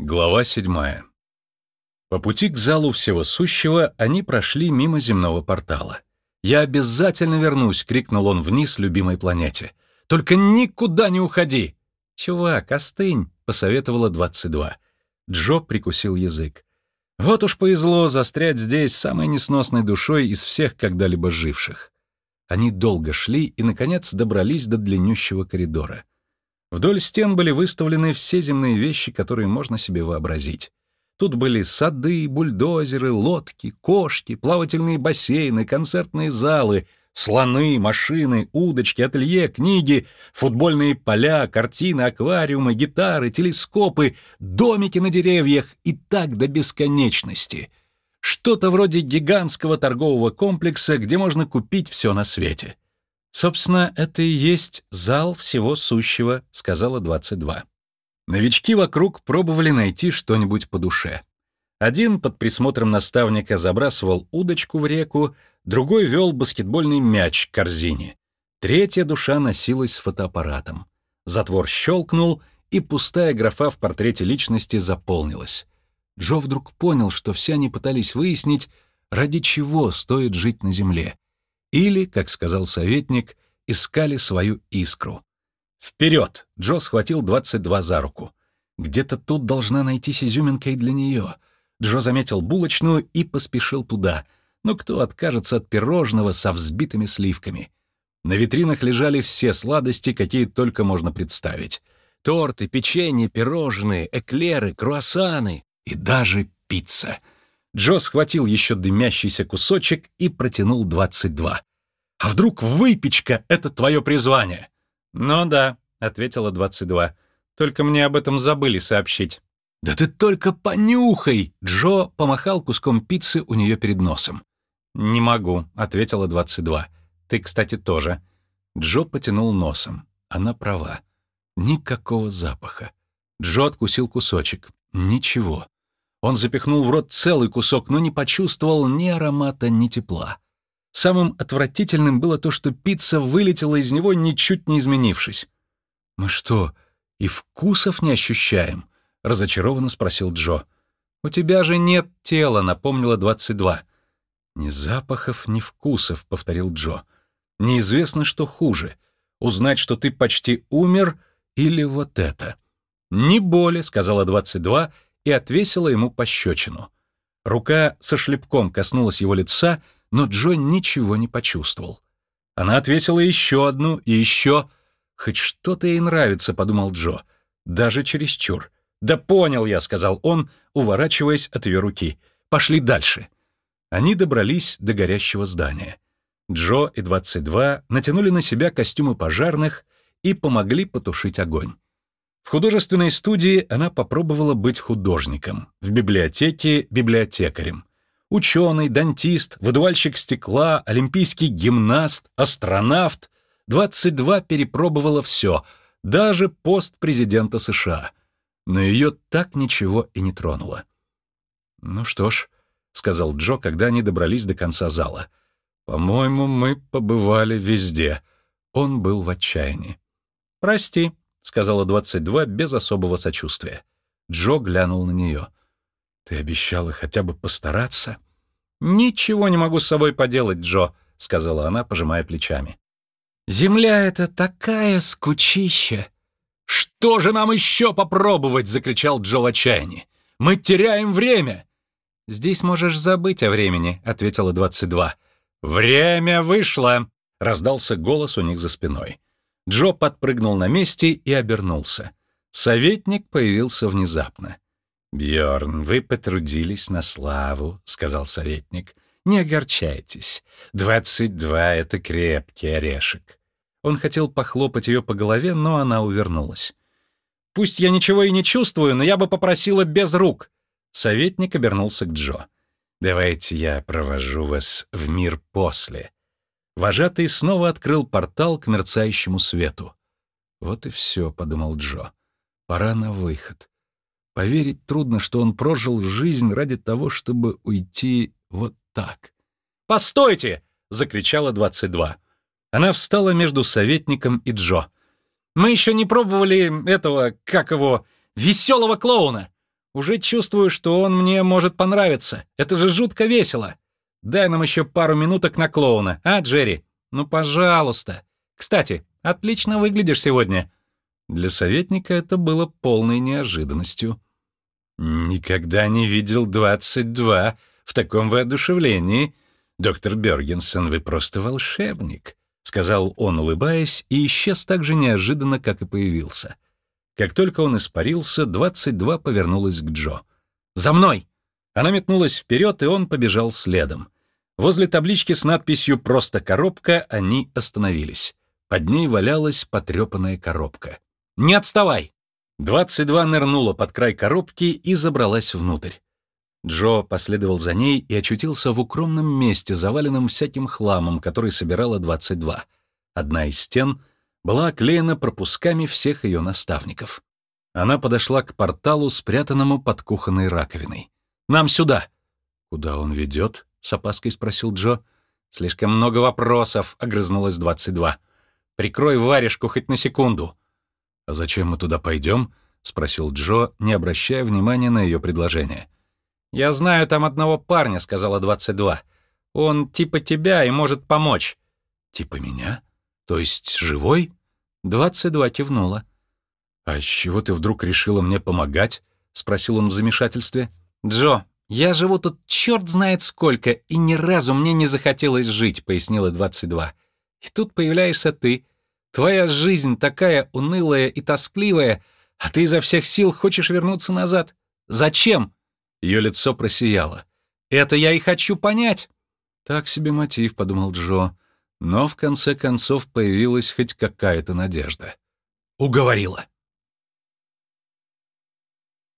Глава седьмая. По пути к залу всего сущего они прошли мимо земного портала. «Я обязательно вернусь!» — крикнул он вниз любимой планете. «Только никуда не уходи!» «Чувак, остынь!» — посоветовала 22. Джо прикусил язык. Вот уж повезло застрять здесь самой несносной душой из всех когда-либо живших. Они долго шли и, наконец, добрались до длиннющего коридора. Вдоль стен были выставлены все земные вещи, которые можно себе вообразить. Тут были сады, бульдозеры, лодки, кошки, плавательные бассейны, концертные залы, слоны, машины, удочки, ателье, книги, футбольные поля, картины, аквариумы, гитары, телескопы, домики на деревьях и так до бесконечности. Что-то вроде гигантского торгового комплекса, где можно купить все на свете. «Собственно, это и есть зал всего сущего», — сказала 22. Новички вокруг пробовали найти что-нибудь по душе. Один под присмотром наставника забрасывал удочку в реку, другой вел баскетбольный мяч к корзине. Третья душа носилась с фотоаппаратом. Затвор щелкнул, и пустая графа в портрете личности заполнилась. Джо вдруг понял, что все они пытались выяснить, ради чего стоит жить на Земле — или, как сказал советник, искали свою искру. «Вперед!» — Джо схватил 22 за руку. «Где-то тут должна найтись изюминка и для нее». Джо заметил булочную и поспешил туда. Но кто откажется от пирожного со взбитыми сливками? На витринах лежали все сладости, какие только можно представить. Торты, печенье, пирожные, эклеры, круассаны и даже пицца — Джо схватил еще дымящийся кусочек и протянул 22. «А вдруг выпечка — это твое призвание?» «Ну да», — ответила 22. «Только мне об этом забыли сообщить». «Да ты только понюхай!» Джо помахал куском пиццы у нее перед носом. «Не могу», — ответила 22. «Ты, кстати, тоже». Джо потянул носом. Она права. Никакого запаха. Джо откусил кусочек. Ничего. Он запихнул в рот целый кусок, но не почувствовал ни аромата, ни тепла. Самым отвратительным было то, что пицца вылетела из него, ничуть не изменившись. «Мы что, и вкусов не ощущаем?» — разочарованно спросил Джо. «У тебя же нет тела», — напомнила 22. «Ни запахов, ни вкусов», — повторил Джо. «Неизвестно, что хуже — узнать, что ты почти умер, или вот это». «Ни боли», — сказала 22, — и отвесила ему пощечину. Рука со шлепком коснулась его лица, но Джо ничего не почувствовал. Она отвесила еще одну и еще. «Хоть что-то ей нравится», — подумал Джо. «Даже чересчур». «Да понял я», — сказал он, уворачиваясь от ее руки. «Пошли дальше». Они добрались до горящего здания. Джо и 22 натянули на себя костюмы пожарных и помогли потушить огонь. В художественной студии она попробовала быть художником, в библиотеке — библиотекарем. Ученый, дантист, выдувальщик стекла, олимпийский гимнаст, астронавт. 22 перепробовала все, даже пост президента США. Но ее так ничего и не тронуло. «Ну что ж», — сказал Джо, когда они добрались до конца зала. «По-моему, мы побывали везде». Он был в отчаянии. «Прости», — сказала 22 без особого сочувствия. Джо глянул на нее. «Ты обещала хотя бы постараться?» «Ничего не могу с собой поделать, Джо», — сказала она, пожимая плечами. «Земля — это такая скучища!» «Что же нам еще попробовать?» — закричал Джо в отчаянии. «Мы теряем время!» «Здесь можешь забыть о времени», — ответила 22. «Время вышло!» — раздался голос у них за спиной. Джо подпрыгнул на месте и обернулся. Советник появился внезапно. Бьорн, вы потрудились на славу», — сказал советник. «Не огорчайтесь. Двадцать два — это крепкий орешек». Он хотел похлопать ее по голове, но она увернулась. «Пусть я ничего и не чувствую, но я бы попросила без рук». Советник обернулся к Джо. «Давайте я провожу вас в мир после. Вожатый снова открыл портал к мерцающему свету. «Вот и все», — подумал Джо. «Пора на выход. Поверить трудно, что он прожил жизнь ради того, чтобы уйти вот так». «Постойте!» — закричала 22. Она встала между советником и Джо. «Мы еще не пробовали этого, как его, веселого клоуна. Уже чувствую, что он мне может понравиться. Это же жутко весело. Дай нам еще пару минуток на клоуна, а, Джерри? Ну, пожалуйста. Кстати, отлично выглядишь сегодня». Для советника это было полной неожиданностью. «Никогда не видел двадцать два в таком воодушевлении. Доктор Бергенсон, вы просто волшебник», — сказал он, улыбаясь, и исчез так же неожиданно, как и появился. Как только он испарился, двадцать два повернулась к Джо. «За мной!» Она метнулась вперед, и он побежал следом. Возле таблички с надписью «Просто коробка» они остановились. Под ней валялась потрепанная коробка. «Не отставай!» 22 нырнула под край коробки и забралась внутрь. Джо последовал за ней и очутился в укромном месте, заваленном всяким хламом, который собирала 22. Одна из стен была оклеена пропусками всех ее наставников. Она подошла к порталу, спрятанному под кухонной раковиной. «Нам сюда!» «Куда он ведет?» — с опаской спросил Джо. «Слишком много вопросов», — огрызнулась 22. «Прикрой варежку хоть на секунду». «А зачем мы туда пойдем?» — спросил Джо, не обращая внимания на ее предложение. «Я знаю там одного парня», — сказала 22. «Он типа тебя и может помочь». «Типа меня? То есть живой?» 22 кивнула. «А с чего ты вдруг решила мне помогать?» — спросил он в замешательстве. «Джо, я живу тут черт знает сколько, и ни разу мне не захотелось жить», — пояснила 22. «И тут появляешься ты, Твоя жизнь такая унылая и тоскливая, а ты изо всех сил хочешь вернуться назад. Зачем?» Ее лицо просияло. «Это я и хочу понять». «Так себе мотив», — подумал Джо. Но в конце концов появилась хоть какая-то надежда. «Уговорила».